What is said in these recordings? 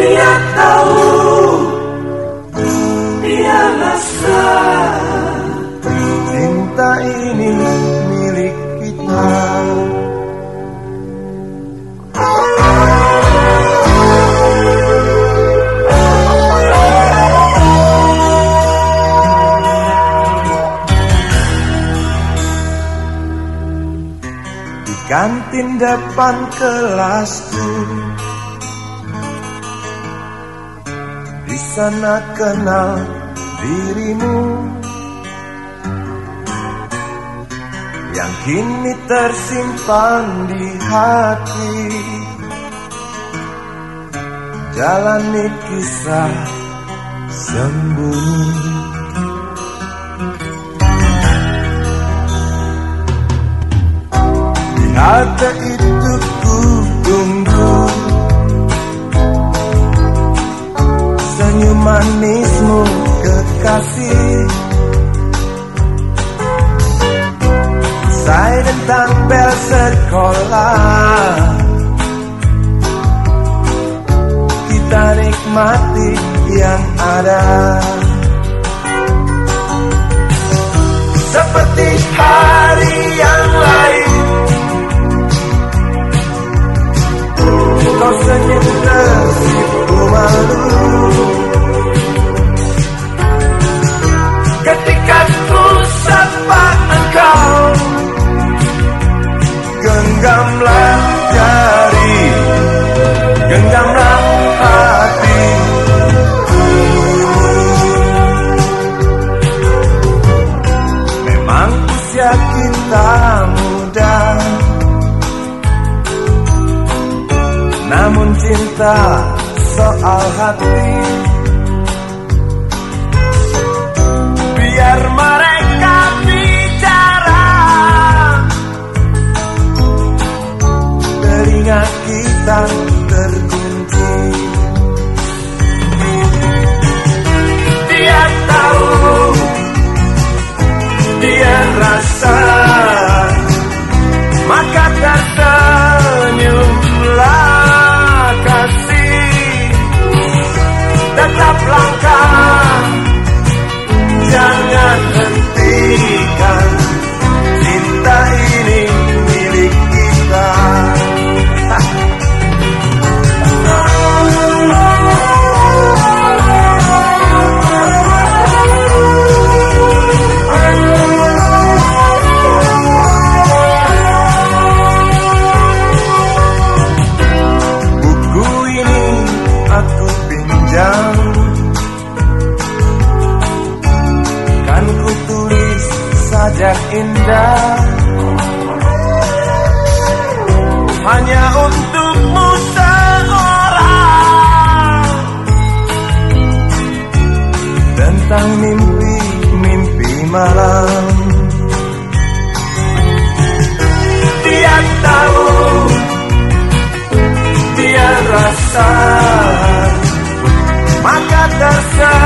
Dia tahu Dia rasa. Cinta ini milik kita. Kantin depan kelasku sana kenal dirimu. Yang kini tersimpan di hati. Jalani kisah sembunyi. Di manismu kekasih. Saya tentang bel sekolah. Kita nikmati yang ada Cinta soal hati. Biar mereka bicara. Telinga kita terkunci. Dia tahu. Dia rasa indah. Hanya untukmu seorang. Tentang mimpi-mimpi malam. Dia tahu Dia rasa. Maka terserah.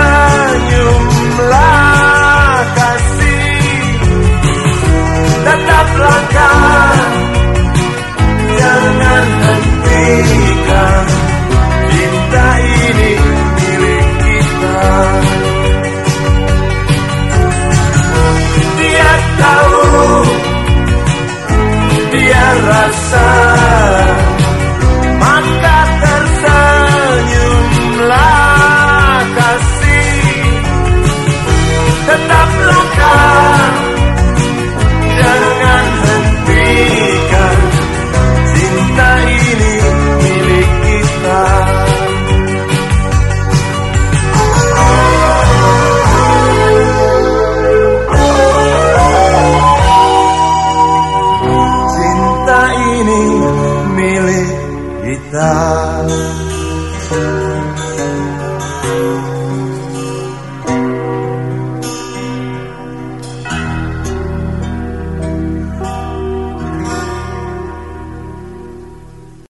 without.